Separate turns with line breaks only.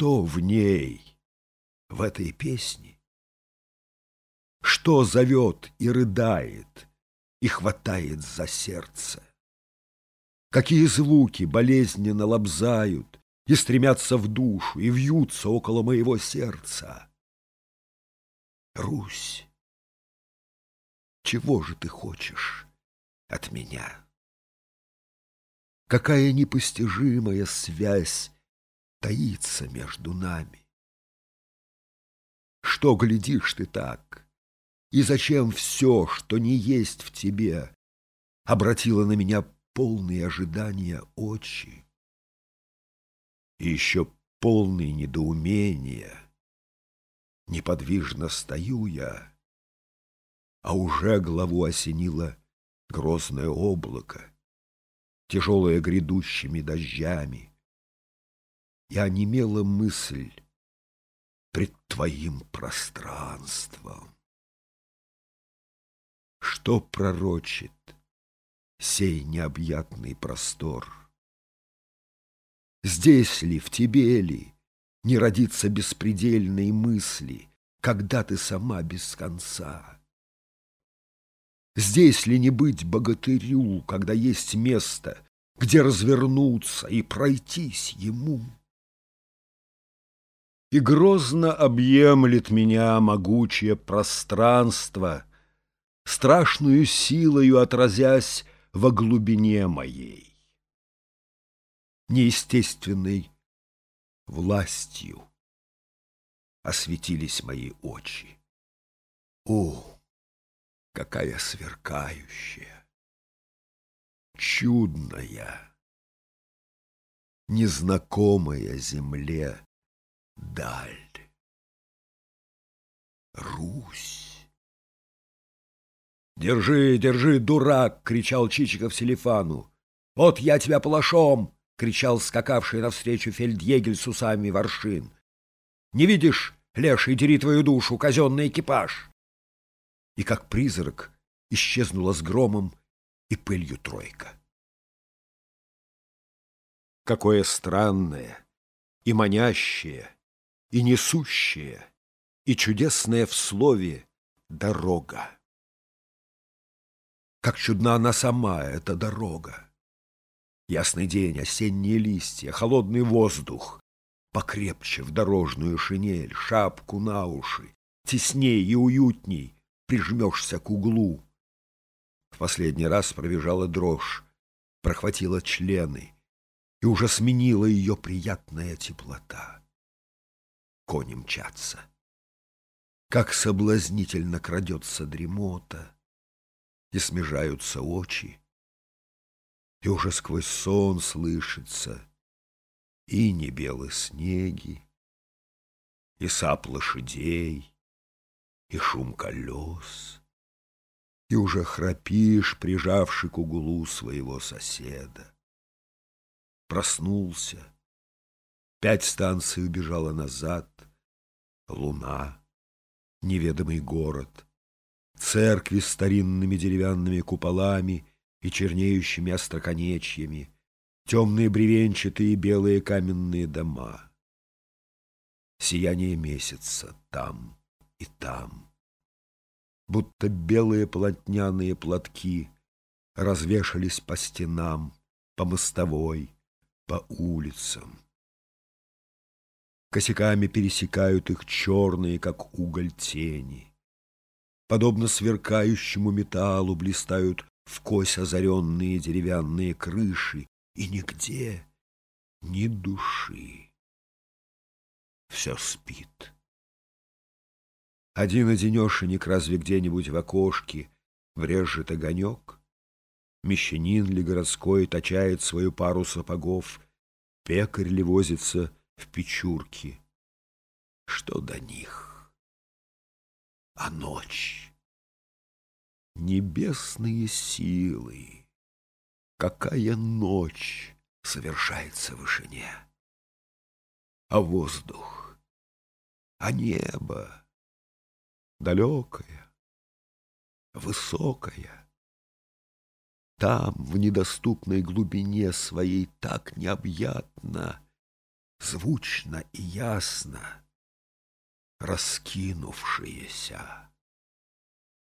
Что в ней, в этой песне? Что зовет и рыдает, и хватает за сердце? Какие звуки болезненно лобзают и стремятся в душу, и вьются около моего сердца? Русь, чего же ты хочешь от меня? Какая непостижимая связь таится между нами? Что глядишь ты так? И зачем все, что не есть в тебе, обратило на меня полные ожидания очи? И еще полные недоумения. Неподвижно стою я, а уже главу осенило грозное облако, тяжелое грядущими дождями. И онемела мысль пред твоим пространством. Что пророчит сей необъятный простор? Здесь ли, в тебе ли, не родится беспредельной мысли, когда ты сама без конца? Здесь ли не быть богатырю, когда есть место, где развернуться и пройтись ему? И грозно объемлет меня могучее пространство, страшную силою отразясь во глубине моей. Неестественной властью осветились мои очи. О, какая сверкающая, чудная, незнакомая земле даль. Русь. «Держи, держи, дурак!» — кричал Чичиков Селифану. «Вот я тебя полошом!» — кричал скакавший навстречу фельдъегель с усами воршин. «Не видишь, леший, дери твою душу, казенный экипаж!» и как призрак исчезнула с громом и пылью тройка. Какое странное и манящее, и несущее, и чудесное в слове дорога. Как чудна она сама, эта дорога. Ясный день, осенние листья, холодный воздух, покрепче в дорожную шинель, шапку на уши, тесней и уютней, прижмешься к углу. В последний раз пробежала дрожь, прохватила члены, и уже сменила ее приятная теплота. Кони мчатся. Как соблазнительно крадется дремота, и смежаются очи, и уже сквозь сон слышится и небелы снеги, и сап лошадей, и шум колес, и уже храпишь, прижавший к углу своего соседа. Проснулся, пять станций убежала назад, луна, неведомый город, церкви с старинными деревянными куполами и чернеющими остроконечьями, темные бревенчатые белые каменные дома. Сияние месяца там и там. Будто белые полотняные платки развешались по стенам, по мостовой, по улицам. Косяками пересекают их черные, как уголь, тени. Подобно сверкающему металлу блистают в кось озаренные деревянные крыши, и нигде ни души. Все спит. Один-одинешенек разве где-нибудь в окошке врежет огонек? Мещанин ли городской точает свою пару сапогов, Пекарь ли возится в печурке? Что до них? А ночь? Небесные силы! Какая ночь совершается в вышине! А воздух? А небо? далекая, высокая. Там, в недоступной глубине своей, так необъятно звучно и ясно раскинувшиеся.